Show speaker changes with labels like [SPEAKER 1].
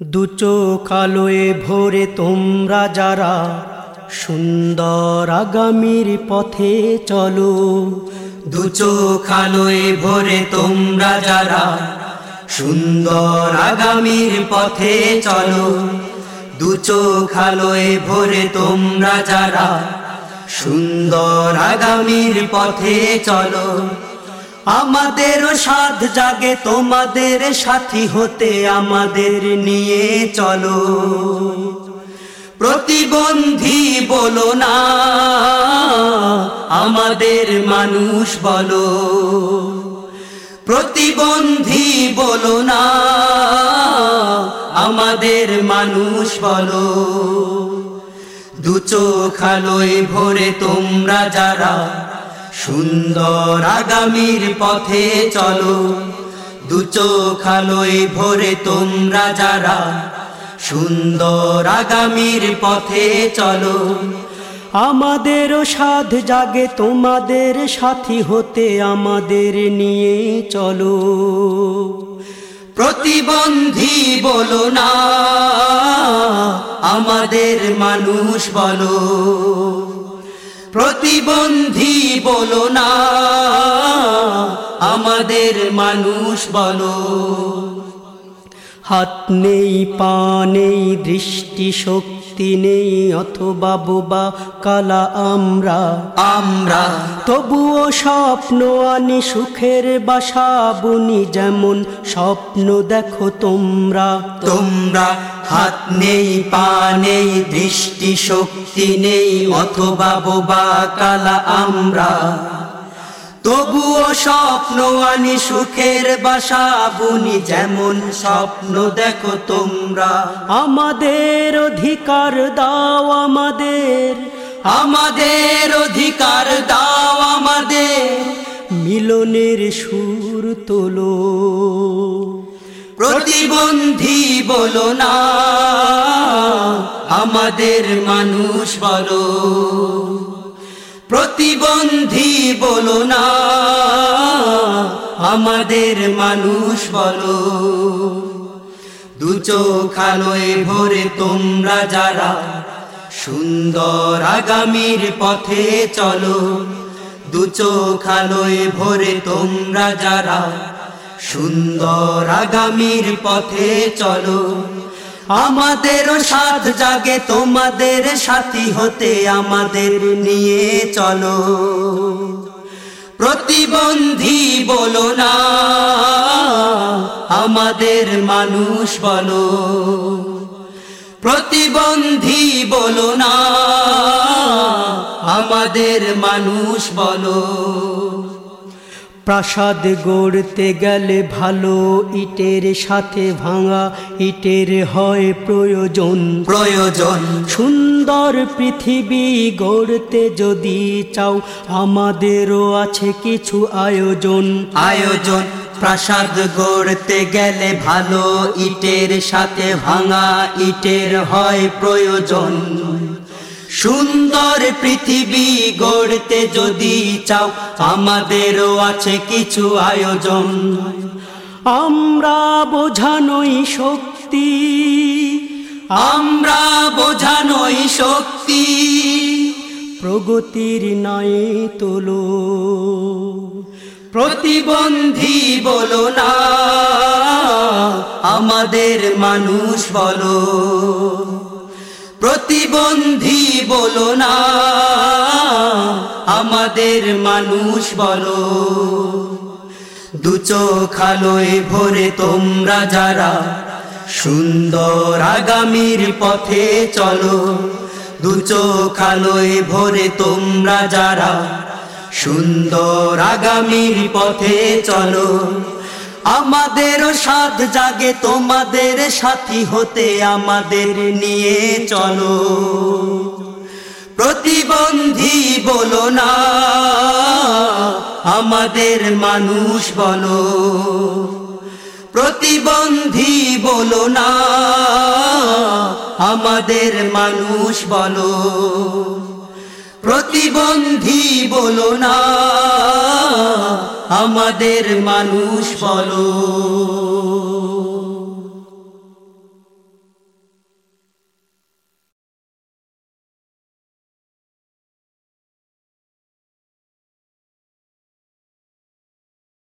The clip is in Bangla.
[SPEAKER 1] দু চোখ আলোয় ভোরে তোমরা যারা সুন্দর আগামীর পথে চলো,
[SPEAKER 2] দু চোখ আলোয় ভোরে তোমরা যারা সুন্দর আগামীর পথে চলো, দু চোখ আলোয় ভোরে তোমরা যারা সুন্দর আগামীর পথে চলো। আমাদেরও সাধ জাগে, তোমাদের সাথী হতে আমাদের নিয়ে চলো। প্রতিবন্ধী বলো না, আমাদের মানুষ বলো। প্রতিবন্ধী বলো না, আমাদের মানুষ বলো। দু চোখ আলোয় ভোরে তোমরা যারা সুন্দর আগামীর পথে চলো। দু চোখ আলোয় ভোরে তোমরা যারা সুন্দর আগামীর পথে চলো।
[SPEAKER 1] আমাদেরও সাধ জাগে, তোমাদের সাথী হতে আমাদের নিয়ে চলো।
[SPEAKER 2] প্রতিবন্ধী বলো না, আমাদের মানুষ বলো। প্রতিবন্ধী বলো না আমাদের মানুষ বলো।
[SPEAKER 1] হাত নেই পা নেই দৃষ্টি শক্তি নেই অথবা বোবা কালা আমরা।
[SPEAKER 2] আমরা।
[SPEAKER 1] তবুও স্বপ্ন আনি সুখের বাসা বুনি যেমন স্বপ্ন দেখো তোমরা।
[SPEAKER 2] তোমরা হাত নেই পা নেই দৃষ্টি শক্তি নেই অথবা বোবা কালা আমরা। তবুও স্বপ্ন আনি সুখের বাসা বুনি যেমন স্বপ্ন দেখো তোমরা।
[SPEAKER 1] আমাদের অধিকার দাও আমাদের।
[SPEAKER 2] আমাদের অধিকার দাও আমাদের।
[SPEAKER 1] মিলনের সুর তোলো।
[SPEAKER 2] প্রতিবন্ধী বলো না আমাদের মানুষ বলো। প্রতিবন্ধী বলো না, আমাদের মানুষ বলো। দু চোখ আলোয় ভোরে তোমরা যারা সুন্দর আগামীর পথে চলো, দু চোখ আলোয় ভোরে তোমরা যারা সুন্দর আগামীর পথে চলো আমাদেরও সাথ জাগে, তোমাদের সাথী হতে আমাদের নিয়ে চলো। প্রতিবন্ধী বলো না, আমাদের মানুষ বলো। প্রতিবন্ধী বলো না, আমাদের মানুষ বলো।
[SPEAKER 1] প্রাসাদ গড়তে গেলে ভালো ইটের সাথে ভাঙা ইটের হয় প্রয়োজন।
[SPEAKER 2] প্রয়োজন।
[SPEAKER 1] সুন্দর পৃথিবী গড়তে যদি চাও আমাদেরও আছে কিছু আয়োজন।
[SPEAKER 2] আয়োজন। প্রাসাদ গড়তে গেলে ভালো ইটের সাথে ভাঙা ইটের হয় প্রয়োজন। সুন্দর পৃথিবী গড়তে যদি চাও, আমাদেরও আছে কিছু আয়োজন।
[SPEAKER 1] আমরা বোঝানোই শক্তি।
[SPEAKER 2] আমরা বোঝানোই শক্তি।
[SPEAKER 1] প্রগতির নয় তোলো।
[SPEAKER 2] প্রতিবন্ধী বলো না, আমাদের মানুষ বলো। প্রতিবন্ধী বলো না, আমাদের মানুষ বলো। দু চোখ আলোয় ভোরে তোমরা যারা সুন্দর আগামীর পথে চলো, দু চোখ আলোয় ভোরে তোমরা যারা সুন্দর আগামীর পথে চলো আমাদেরও সাধ জাগে, তোমাদের সাথী হতে আমাদের নিয়ে চলো। প্রতিবন্ধী বলো না, আমাদের মানুষ বলো। প্রতিবন্ধী বলো না, আমাদের মানুষ বলো। প্রতিবন্ধী বলো না আমাদের মানুষ বলো।